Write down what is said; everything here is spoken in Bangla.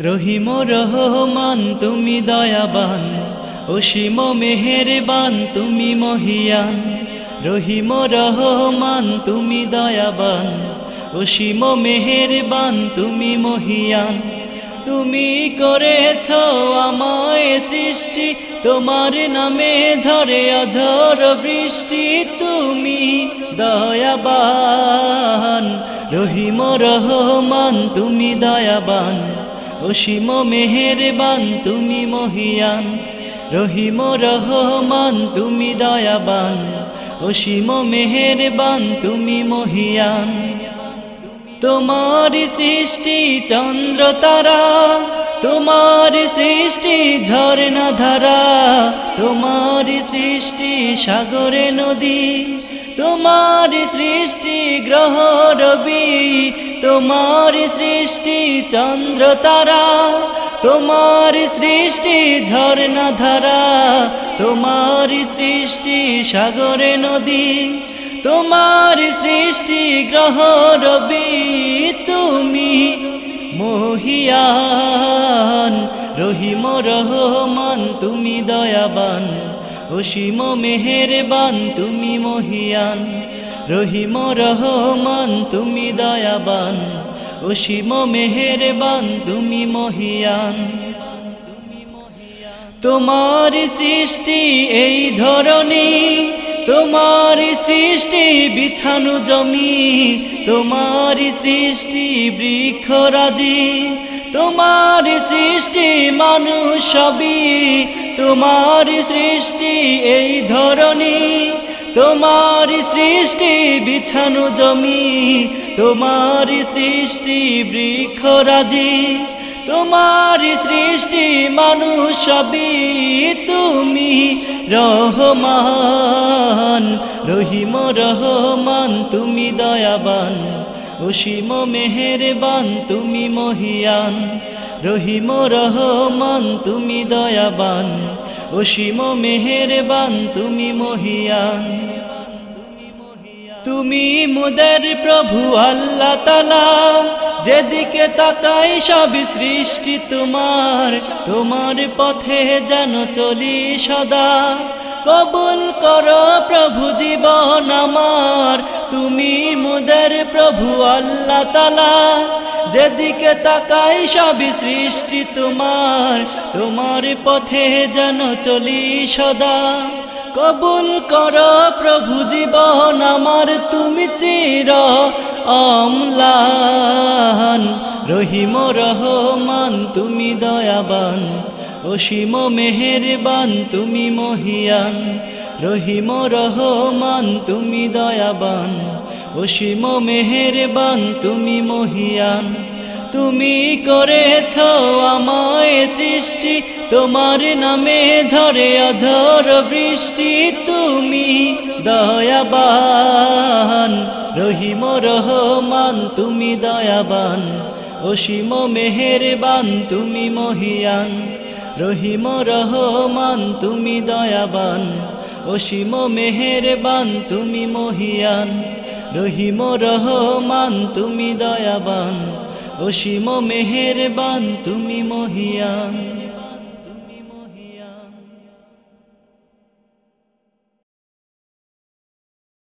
রহিম রহমান, তুমি দয়াবান। অসীম মেহেরবান, তুমি মহিয়ান। রহিম রহমান, তুমি দয়াবান। অসীম মেহেরবান, তুমি মহিয়ান। তুমি করেছ আমায় সৃষ্টি, তোমার নামে ঝরে অঝর বৃষ্টি। তুমি দয়াবান, রহিম রহমান, তুমি দয়াবান। অসীম মেহেরবান, তুমি মহিয়ান। রহিম রহমান, তুমি দয়াবান। অসীম মেহেরবান, তুমি মহিয়ান। তোমার সৃষ্টি চন্দ্র তারা তোমার সৃষ্টি ঝর্ণা ধারা তোমার সৃষ্টি সাগরে নদী তোমার সৃষ্টি গ্রহ রবি তোমার সৃষ্টি চন্দ্র তারা তোমার সৃষ্টি ঝর্ণা ধারা তোমার সৃষ্টি সাগরে নদী, তোমার সৃষ্টি গ্রহ রবি তুমি মহিয়ান, রহিম রহমান তুমি দয়াবান, অসীম মেহেরবান তুমি মহিয়ান। রহিম রহমান, তুমি দয়াবান। অসীম মেহেরবান, তুমি মহিয়ান। তোমার সৃষ্টি এই ধরনী তোমার সৃষ্টি বিছানু জমি, তোমার সৃষ্টি বৃক্ষরাজি তোমার সৃষ্টি মানুষ সবই, তোমার সৃষ্টি এই ধরনী তোমার সৃষ্টি বিছানু জমি, তোমার সৃষ্টি বৃক্ষরাজি তোমার সৃষ্টি মানুষ তুমি। রহমান, রহিম, রহমান, তুমি দয়াবান, অসীম মেহেরবান, তুমি মহিয়ান। রহিম রহমান, তুমি দয়াবান। অসীম মেহেরবান, তুমি মহিয়ান। তুমি মুদের প্রভু, আল্লাহ তালা যেদিকে তাকাই সব সৃষ্টি তোমার। তোমার পথে যেন চলি সদা। কবুল কর প্রভু, জীবন আমার। তুমি মুদের প্রভু আল্লাহ তালা যেদিকে তাকাই সব সৃষ্টি তোমার। তোমার পথে যেন চলি সদা। কবুল কর প্রভু জীবন আমার, তুমি চির অমলান। রহিম রহমান, তুমি দয়াবান। অসীম মেহেরবান, তুমি মহিয়ান। রহিম রহমান, তুমি দয়াবান। অসীম মেহেরবান, তুমি মহিয়ান। তুমি করেছ আমায় সৃষ্টি, তোমার নামে ঝরে অঝর বৃষ্টি। তুমি দয়াবান, রহিম রহমান, তুমি দয়াবান। অসীম মেহেরবান, তুমি মহিয়ান। রহিম রহমান, তুমি দয়াবান। অসীম মেহেরবান, তুমি মহিয়ান। রহিম রহমান তুমি দয়াবান। অসীম মেহেরবান তুমি মহিয়ান।